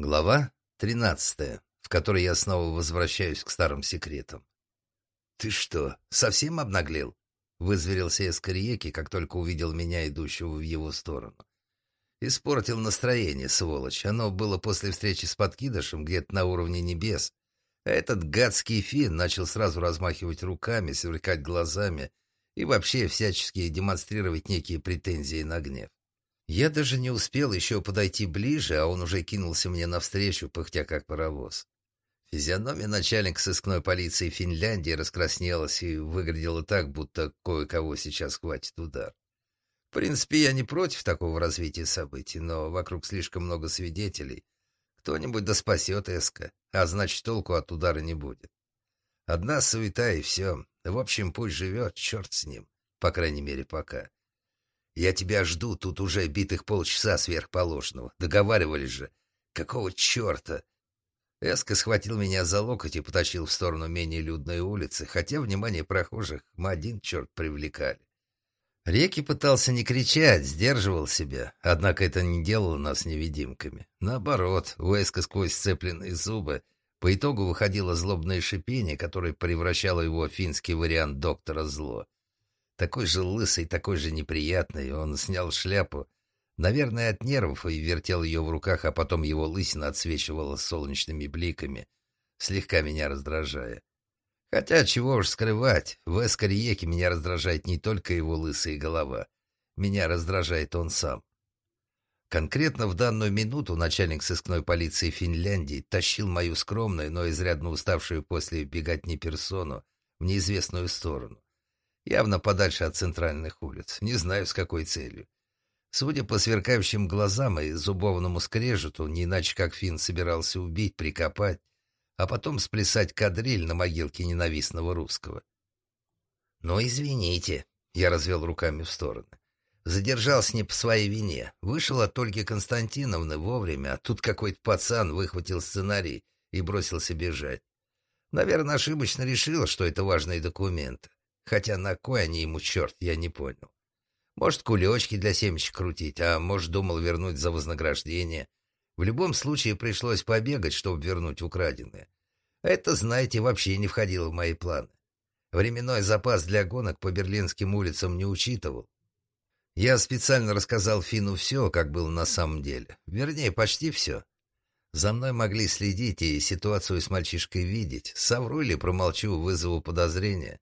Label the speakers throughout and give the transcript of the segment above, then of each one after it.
Speaker 1: Глава тринадцатая, в которой я снова возвращаюсь к старым секретам. «Ты что, совсем обнаглел?» — вызверился Эскариеки, как только увидел меня, идущего в его сторону. Испортил настроение, сволочь. Оно было после встречи с подкидышем где-то на уровне небес. А этот гадский фин начал сразу размахивать руками, сверкать глазами и вообще всячески демонстрировать некие претензии на гнев. Я даже не успел еще подойти ближе, а он уже кинулся мне навстречу, пыхтя как паровоз. Физиономия начальника сыскной полиции Финляндии раскраснелась и выглядела так, будто кое-кого сейчас хватит удар. В принципе, я не против такого развития событий, но вокруг слишком много свидетелей. Кто-нибудь да спасет Эска, а значит, толку от удара не будет. Одна суета и все. В общем, пусть живет, черт с ним. По крайней мере, пока. Я тебя жду, тут уже битых полчаса сверхположного. Договаривались же. Какого черта? Эска схватил меня за локоть и потащил в сторону менее людной улицы, хотя внимание прохожих мы один черт привлекали. Реки пытался не кричать, сдерживал себя, однако это не делало нас невидимками. Наоборот, у Эска сквозь сцепленные зубы по итогу выходило злобное шипение, которое превращало его в финский вариант доктора Зло. Такой же лысый, такой же неприятный. Он снял шляпу, наверное, от нервов, и вертел ее в руках, а потом его лысина отсвечивала солнечными бликами, слегка меня раздражая. Хотя, чего уж скрывать, в Эскариеке меня раздражает не только его лысая голова. Меня раздражает он сам. Конкретно в данную минуту начальник сыскной полиции Финляндии тащил мою скромную, но изрядно уставшую после беготни персону в неизвестную сторону явно подальше от центральных улиц. Не знаю, с какой целью. Судя по сверкающим глазам и зубовному скрежету, не иначе как Финн собирался убить, прикопать, а потом сплясать кадриль на могилке ненавистного русского. «Ну, извините», — я развел руками в стороны. Задержался не по своей вине. Вышел от Ольги Константиновны вовремя, а тут какой-то пацан выхватил сценарий и бросился бежать. Наверное, ошибочно решил, что это важные документы. Хотя на кой они ему, черт, я не понял. Может, кулечки для семечек крутить, а может, думал вернуть за вознаграждение. В любом случае пришлось побегать, чтобы вернуть украденное. Это, знаете, вообще не входило в мои планы. Временной запас для гонок по берлинским улицам не учитывал. Я специально рассказал Фину все, как было на самом деле. Вернее, почти все. За мной могли следить и ситуацию с мальчишкой видеть. Совру или промолчу, вызову подозрения.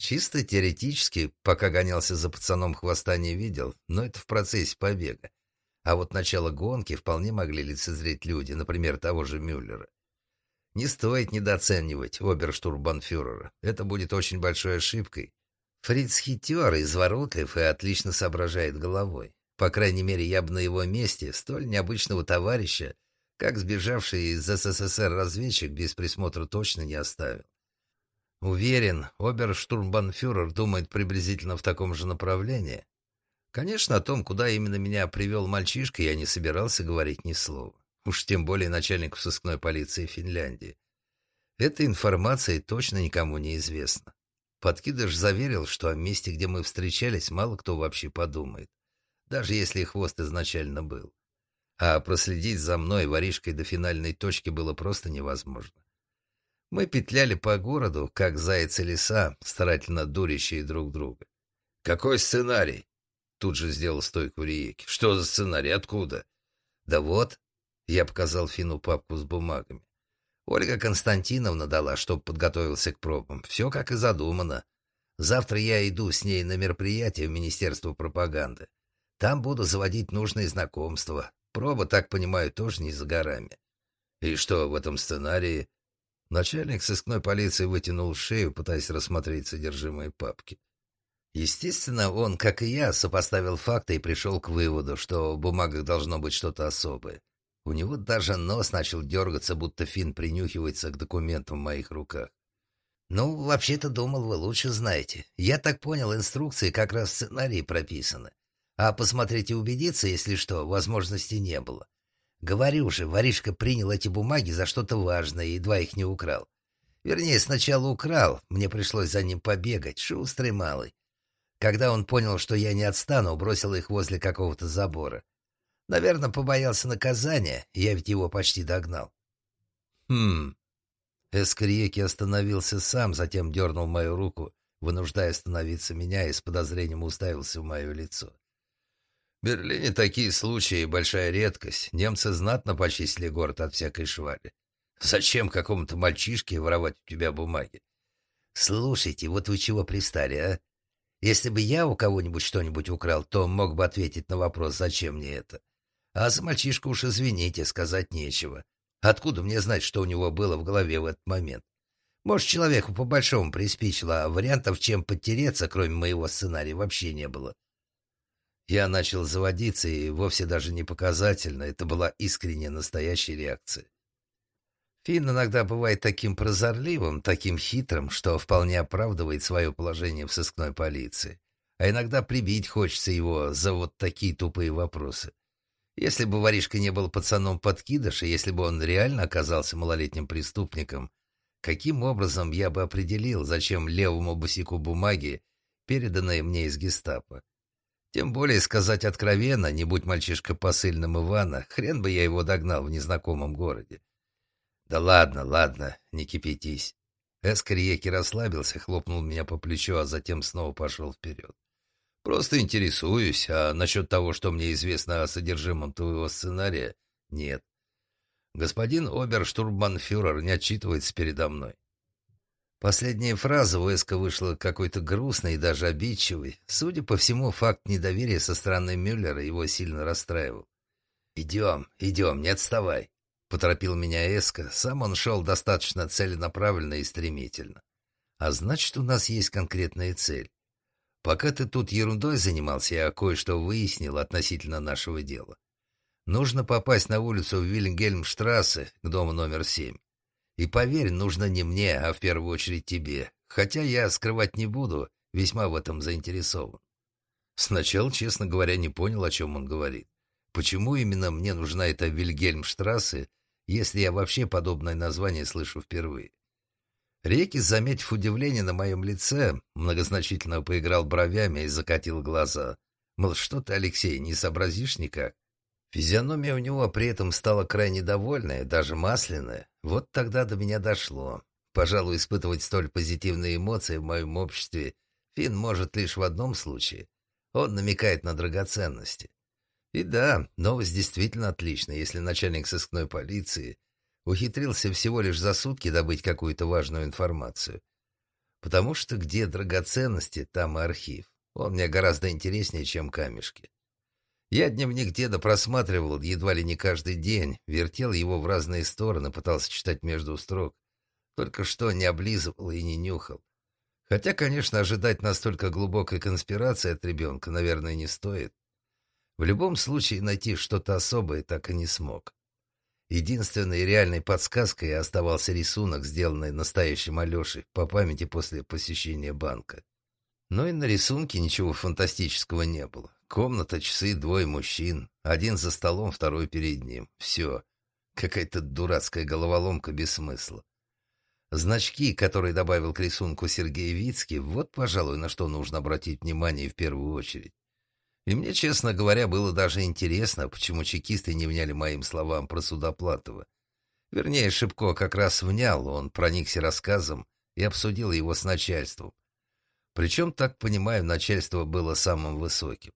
Speaker 1: Чисто теоретически, пока гонялся за пацаном, хвоста не видел, но это в процессе побега. А вот начало гонки вполне могли лицезреть люди, например, того же Мюллера. Не стоит недооценивать оберштурбанфюрера. Это будет очень большой ошибкой. Фриц хитер, изворотлив и отлично соображает головой. По крайней мере, я бы на его месте столь необычного товарища, как сбежавший из СССР разведчик, без присмотра точно не оставил. Уверен, оберштурмбанфюрер думает приблизительно в таком же направлении. Конечно, о том, куда именно меня привел мальчишка, я не собирался говорить ни слова. Уж тем более начальнику сыскной полиции Финляндии. Эта информация точно никому не известна. Подкидыш заверил, что о месте, где мы встречались, мало кто вообще подумает, даже если хвост изначально был. А проследить за мной воришкой до финальной точки было просто невозможно. Мы петляли по городу, как зайцы леса, старательно дурящие друг друга. «Какой сценарий?» Тут же сделал стойку Риеки. «Что за сценарий? Откуда?» «Да вот», — я показал Фину папку с бумагами. Ольга Константиновна дала, чтобы подготовился к пробам. Все как и задумано. Завтра я иду с ней на мероприятие в Министерство пропаганды. Там буду заводить нужные знакомства. Проба, так понимаю, тоже не за горами. И что в этом сценарии? Начальник сыскной полиции вытянул шею, пытаясь рассмотреть содержимое папки. Естественно, он, как и я, сопоставил факты и пришел к выводу, что в бумагах должно быть что-то особое. У него даже нос начал дергаться, будто Финн принюхивается к документам в моих руках. «Ну, вообще-то думал, вы лучше знаете. Я так понял, инструкции как раз в сценарии прописаны. А посмотреть и убедиться, если что, возможности не было. Говорю же, воришка принял эти бумаги за что-то важное и едва их не украл. Вернее, сначала украл, мне пришлось за ним побегать, шустрый малый. Когда он понял, что я не отстану, бросил их возле какого-то забора. Наверное, побоялся наказания, я ведь его почти догнал. Хм. Эскриеки остановился сам, затем дернул мою руку, вынуждая остановиться меня и с подозрением уставился в мое лицо. В Берлине такие случаи — большая редкость. Немцы знатно почистили город от всякой швали. Зачем какому-то мальчишке воровать у тебя бумаги? Слушайте, вот вы чего пристали, а? Если бы я у кого-нибудь что-нибудь украл, то мог бы ответить на вопрос, зачем мне это. А за мальчишку уж извините, сказать нечего. Откуда мне знать, что у него было в голове в этот момент? Может, человеку по-большому приспичило, а вариантов, чем подтереться, кроме моего сценария, вообще не было. Я начал заводиться, и вовсе даже не показательно, это была искренняя настоящая реакция. Финн иногда бывает таким прозорливым, таким хитрым, что вполне оправдывает свое положение в сыскной полиции. А иногда прибить хочется его за вот такие тупые вопросы. Если бы воришка не был пацаном подкидыша, если бы он реально оказался малолетним преступником, каким образом я бы определил, зачем левому босику бумаги, переданные мне из гестапо? Тем более сказать откровенно, не будь мальчишка посыльным Ивана, хрен бы я его догнал в незнакомом городе. Да ладно, ладно, не кипятись. Эскариеки расслабился, хлопнул меня по плечу, а затем снова пошел вперед. Просто интересуюсь, а насчет того, что мне известно о содержимом твоего сценария, нет. Господин оберштурмбанфюрер не отчитывается передо мной. Последняя фраза у вышла какой-то грустной и даже обидчивой. Судя по всему, факт недоверия со стороны Мюллера его сильно расстраивал. «Идем, идем, не отставай», — поторопил меня Эска. Сам он шел достаточно целенаправленно и стремительно. «А значит, у нас есть конкретная цель. Пока ты тут ерундой занимался, я кое-что выяснил относительно нашего дела. Нужно попасть на улицу Вильгельмштрассе к дому номер семь. И поверь, нужно не мне, а в первую очередь тебе. Хотя я скрывать не буду, весьма в этом заинтересован. Сначала, честно говоря, не понял, о чем он говорит. Почему именно мне нужна эта Вильгельмштрассе, если я вообще подобное название слышу впервые? Реки, заметив удивление на моем лице, многозначительно поиграл бровями и закатил глаза. Мол, что ты, Алексей, не сообразишь никак? Физиономия у него при этом стала крайне довольная, даже масляная. Вот тогда до меня дошло. Пожалуй, испытывать столь позитивные эмоции в моем обществе Финн может лишь в одном случае. Он намекает на драгоценности. И да, новость действительно отличная, если начальник сыскной полиции ухитрился всего лишь за сутки добыть какую-то важную информацию. Потому что где драгоценности, там и архив. Он мне гораздо интереснее, чем камешки. Я дневник деда просматривал едва ли не каждый день, вертел его в разные стороны, пытался читать между строк. Только что не облизывал и не нюхал. Хотя, конечно, ожидать настолько глубокой конспирации от ребенка, наверное, не стоит. В любом случае, найти что-то особое так и не смог. Единственной реальной подсказкой оставался рисунок, сделанный настоящим Алешей по памяти после посещения банка. Но и на рисунке ничего фантастического не было. Комната, часы, двое мужчин. Один за столом, второй перед ним. Все. Какая-то дурацкая головоломка без смысла. Значки, которые добавил к рисунку Сергей Вицкий, вот, пожалуй, на что нужно обратить внимание в первую очередь. И мне, честно говоря, было даже интересно, почему чекисты не вняли моим словам про Судоплатова. Вернее, Шипко как раз внял, он проникся рассказом и обсудил его с начальством. Причем, так понимаю, начальство было самым высоким.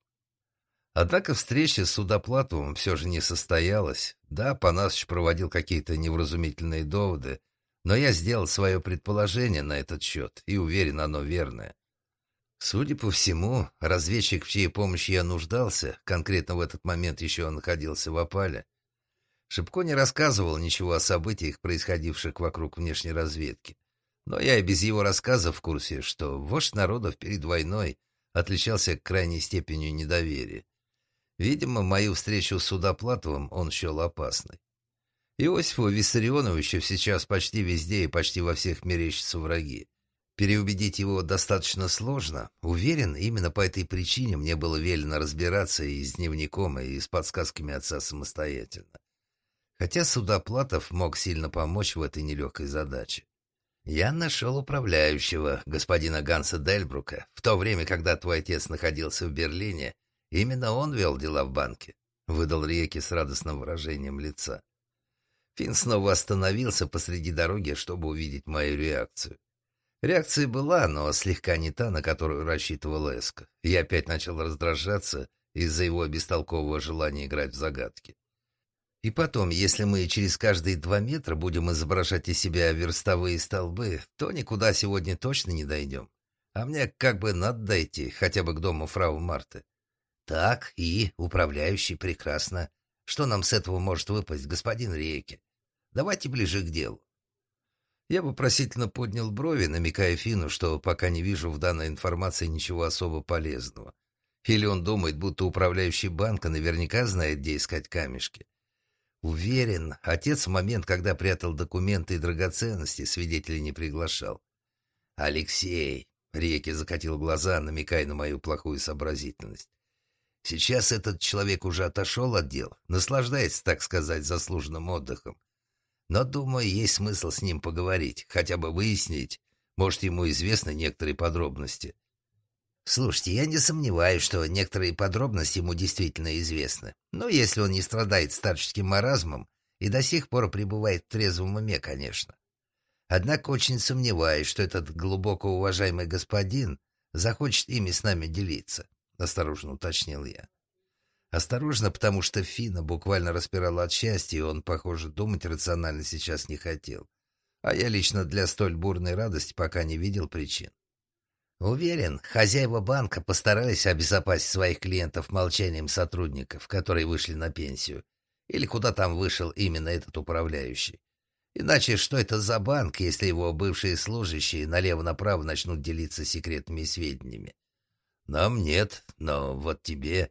Speaker 1: Однако встреча с Судоплатовым все же не состоялась. Да, Панасыч проводил какие-то невразумительные доводы, но я сделал свое предположение на этот счет и уверен, оно верное. Судя по всему, разведчик, в чьей помощи я нуждался, конкретно в этот момент еще находился в опале, Шипко не рассказывал ничего о событиях, происходивших вокруг внешней разведки. Но я и без его рассказа в курсе, что вождь народов перед войной отличался крайней степенью недоверия. Видимо, мою встречу с Судоплатовым он счел опасной. Иосифу Виссарионовичу сейчас почти везде и почти во всех мерещатся враги. Переубедить его достаточно сложно. Уверен, именно по этой причине мне было велено разбираться и с дневником, и с подсказками отца самостоятельно. Хотя Судоплатов мог сильно помочь в этой нелегкой задаче. Я нашел управляющего, господина Ганса Дельбрука, в то время, когда твой отец находился в Берлине Именно он вел дела в банке. — выдал Реки с радостным выражением лица. Финн снова остановился посреди дороги, чтобы увидеть мою реакцию. Реакция была, но слегка не та, на которую рассчитывал Эско. Я опять начал раздражаться из-за его бестолкового желания играть в загадки. И потом, если мы через каждые два метра будем изображать из себя верстовые столбы, то никуда сегодня точно не дойдем. А мне как бы надо дойти, хотя бы к дому фрау Марты. Так, и, управляющий, прекрасно. Что нам с этого может выпасть, господин Рейке? Давайте ближе к делу. Я вопросительно поднял брови, намекая Фину, что пока не вижу в данной информации ничего особо полезного. Или он думает, будто управляющий банка наверняка знает, где искать камешки. Уверен, отец в момент, когда прятал документы и драгоценности, свидетелей не приглашал. «Алексей!» — Реки закатил глаза, намекая на мою плохую сообразительность. «Сейчас этот человек уже отошел от дел, наслаждается, так сказать, заслуженным отдыхом. Но, думаю, есть смысл с ним поговорить, хотя бы выяснить, может, ему известны некоторые подробности. Слушайте, я не сомневаюсь, что некоторые подробности ему действительно известны. Но если он не страдает старческим маразмом и до сих пор пребывает в трезвом уме, конечно. Однако очень сомневаюсь, что этот глубоко уважаемый господин захочет ими с нами делиться, — осторожно уточнил я. Осторожно, потому что Фина буквально распирала от счастья, и он, похоже, думать рационально сейчас не хотел. А я лично для столь бурной радости пока не видел причин. Уверен, хозяева банка постарались обезопасить своих клиентов молчанием сотрудников, которые вышли на пенсию, или куда там вышел именно этот управляющий. Иначе что это за банк, если его бывшие служащие налево-направо начнут делиться секретными сведениями? Нам нет, но вот тебе...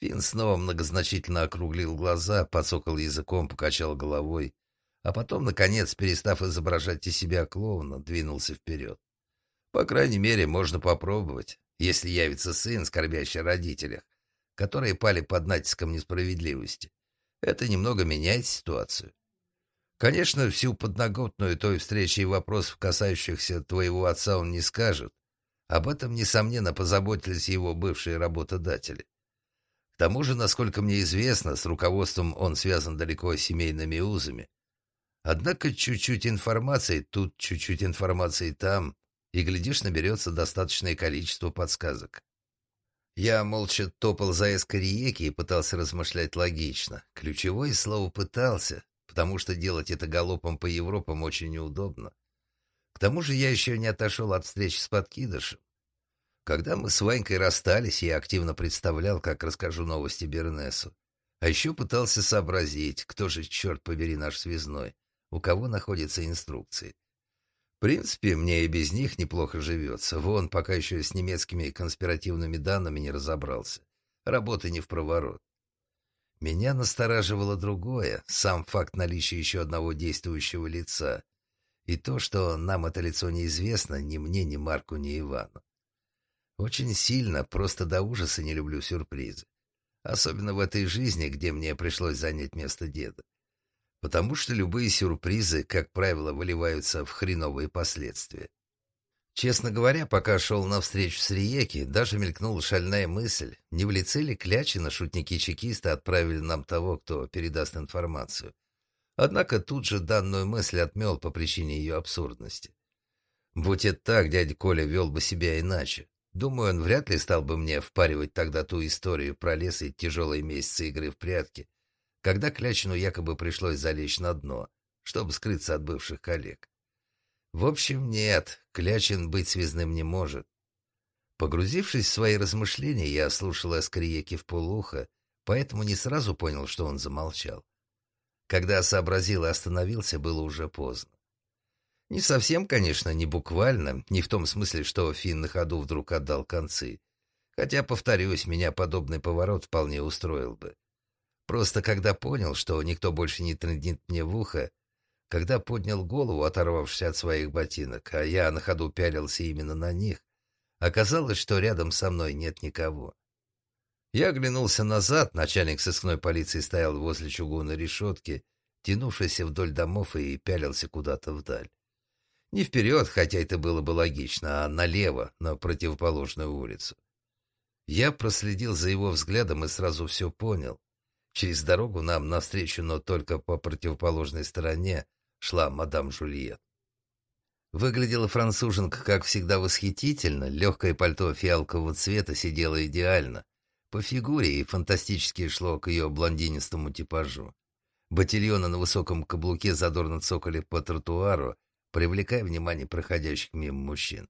Speaker 1: Финн снова многозначительно округлил глаза, подсокал языком, покачал головой, а потом, наконец, перестав изображать из себя клоуна, двинулся вперед. По крайней мере, можно попробовать, если явится сын, скорбящий о родителях, которые пали под натиском несправедливости. Это немного меняет ситуацию. Конечно, всю подноготную той встречи и вопросов, касающихся твоего отца, он не скажет. Об этом, несомненно, позаботились его бывшие работодатели. К тому же, насколько мне известно, с руководством он связан далеко семейными узами. Однако чуть-чуть информации тут, чуть-чуть информации там, и, глядишь, наберется достаточное количество подсказок. Я молча топал за эскариеки и пытался размышлять логично. Ключевое слово «пытался», потому что делать это галопом по Европам очень неудобно. К тому же я еще не отошел от встречи с подкидышем. Когда мы с Ванькой расстались, я активно представлял, как расскажу новости Бернесу. А еще пытался сообразить, кто же, черт побери, наш связной, у кого находятся инструкции. В принципе, мне и без них неплохо живется. Вон, пока еще с немецкими конспиративными данными не разобрался. Работы не в проворот. Меня настораживало другое, сам факт наличия еще одного действующего лица. И то, что нам это лицо неизвестно ни мне, ни Марку, ни Ивану. Очень сильно, просто до ужаса не люблю сюрпризы. Особенно в этой жизни, где мне пришлось занять место деда потому что любые сюрпризы, как правило, выливаются в хреновые последствия. Честно говоря, пока шел навстречу с Риеки, даже мелькнула шальная мысль, не в лице ли Клячина шутники-чекисты отправили нам того, кто передаст информацию. Однако тут же данную мысль отмел по причине ее абсурдности. Будь это так, дядя Коля вел бы себя иначе. Думаю, он вряд ли стал бы мне впаривать тогда ту историю про лес и тяжелые месяцы игры в прятки, когда Клячину якобы пришлось залечь на дно, чтобы скрыться от бывших коллег. В общем, нет, Клячин быть связным не может. Погрузившись в свои размышления, я слушал Эскриеки в полухо, поэтому не сразу понял, что он замолчал. Когда сообразил и остановился, было уже поздно. Не совсем, конечно, не буквально, не в том смысле, что Финн на ходу вдруг отдал концы. Хотя, повторюсь, меня подобный поворот вполне устроил бы. Просто когда понял, что никто больше не трындит мне в ухо, когда поднял голову, оторвавшись от своих ботинок, а я на ходу пялился именно на них, оказалось, что рядом со мной нет никого. Я оглянулся назад, начальник сыскной полиции стоял возле чугунной решетки, тянувшейся вдоль домов и пялился куда-то вдаль. Не вперед, хотя это было бы логично, а налево, на противоположную улицу. Я проследил за его взглядом и сразу все понял. Через дорогу нам навстречу, но только по противоположной стороне, шла мадам Жульет. Выглядела француженка, как всегда, восхитительно. Легкое пальто фиалкового цвета сидело идеально. По фигуре и фантастически шло к ее блондинистому типажу. Ботильоны на высоком каблуке задорно цокали по тротуару, привлекая внимание проходящих мимо мужчин.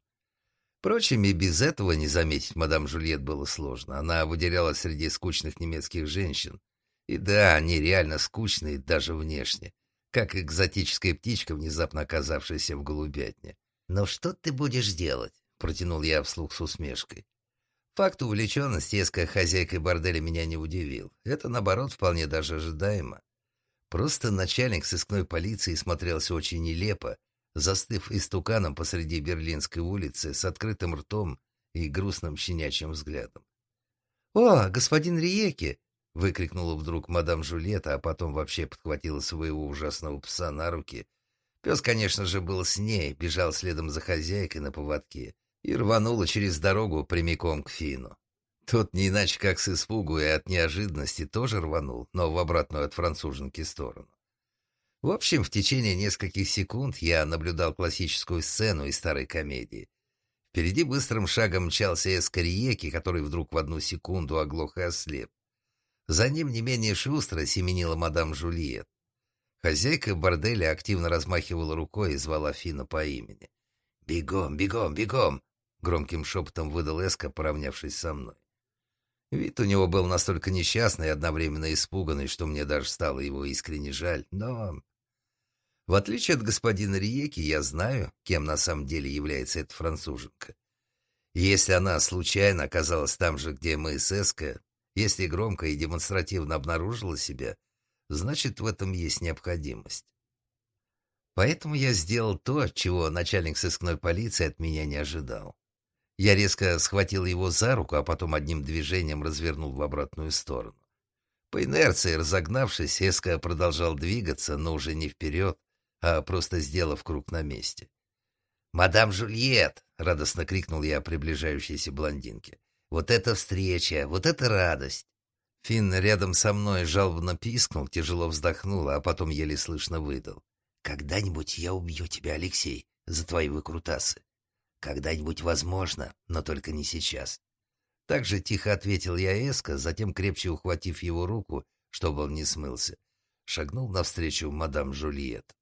Speaker 1: Впрочем, и без этого не заметить мадам Жульет было сложно. Она выделялась среди скучных немецких женщин. И да, они реально скучные даже внешне как экзотическая птичка, внезапно оказавшаяся в голубятне. «Но что ты будешь делать?» — протянул я вслух с усмешкой. Факт увлеченности эской хозяйкой борделя меня не удивил. Это, наоборот, вполне даже ожидаемо. Просто начальник сыскной полиции смотрелся очень нелепо, застыв истуканом посреди Берлинской улицы с открытым ртом и грустным щенячьим взглядом. «О, господин Риеки!» Выкрикнула вдруг мадам Жулета, а потом вообще подхватила своего ужасного пса на руки. Пес, конечно же, был с ней, бежал следом за хозяйкой на поводке и рванула через дорогу прямиком к Фину. Тот не иначе как с испугу и от неожиданности тоже рванул, но в обратную от француженки сторону. В общем, в течение нескольких секунд я наблюдал классическую сцену из старой комедии. Впереди быстрым шагом мчался эскариеки, который вдруг в одну секунду оглох и ослеп. За ним не менее шустро семенила мадам Жульет. Хозяйка борделя активно размахивала рукой и звала Фина по имени. «Бегом, бегом, бегом!» — громким шепотом выдал Эска, поравнявшись со мной. Вид у него был настолько несчастный и одновременно испуганный, что мне даже стало его искренне жаль, но... В отличие от господина Риеки, я знаю, кем на самом деле является эта француженка. Если она случайно оказалась там же, где мы с Эска, если громко и демонстративно обнаружила себя, значит, в этом есть необходимость. Поэтому я сделал то, чего начальник сыскной полиции от меня не ожидал. Я резко схватил его за руку, а потом одним движением развернул в обратную сторону. По инерции, разогнавшись, Эска продолжал двигаться, но уже не вперед, а просто сделав круг на месте. «Мадам Жульет!» — радостно крикнул я приближающейся блондинке. Вот это встреча, вот это радость. Финн рядом со мной жалобно пискнул, тяжело вздохнул, а потом еле слышно выдал. «Когда-нибудь я убью тебя, Алексей, за твои выкрутасы. Когда-нибудь возможно, но только не сейчас». Так же тихо ответил я Эско, затем, крепче ухватив его руку, чтобы он не смылся, шагнул навстречу мадам Жульет.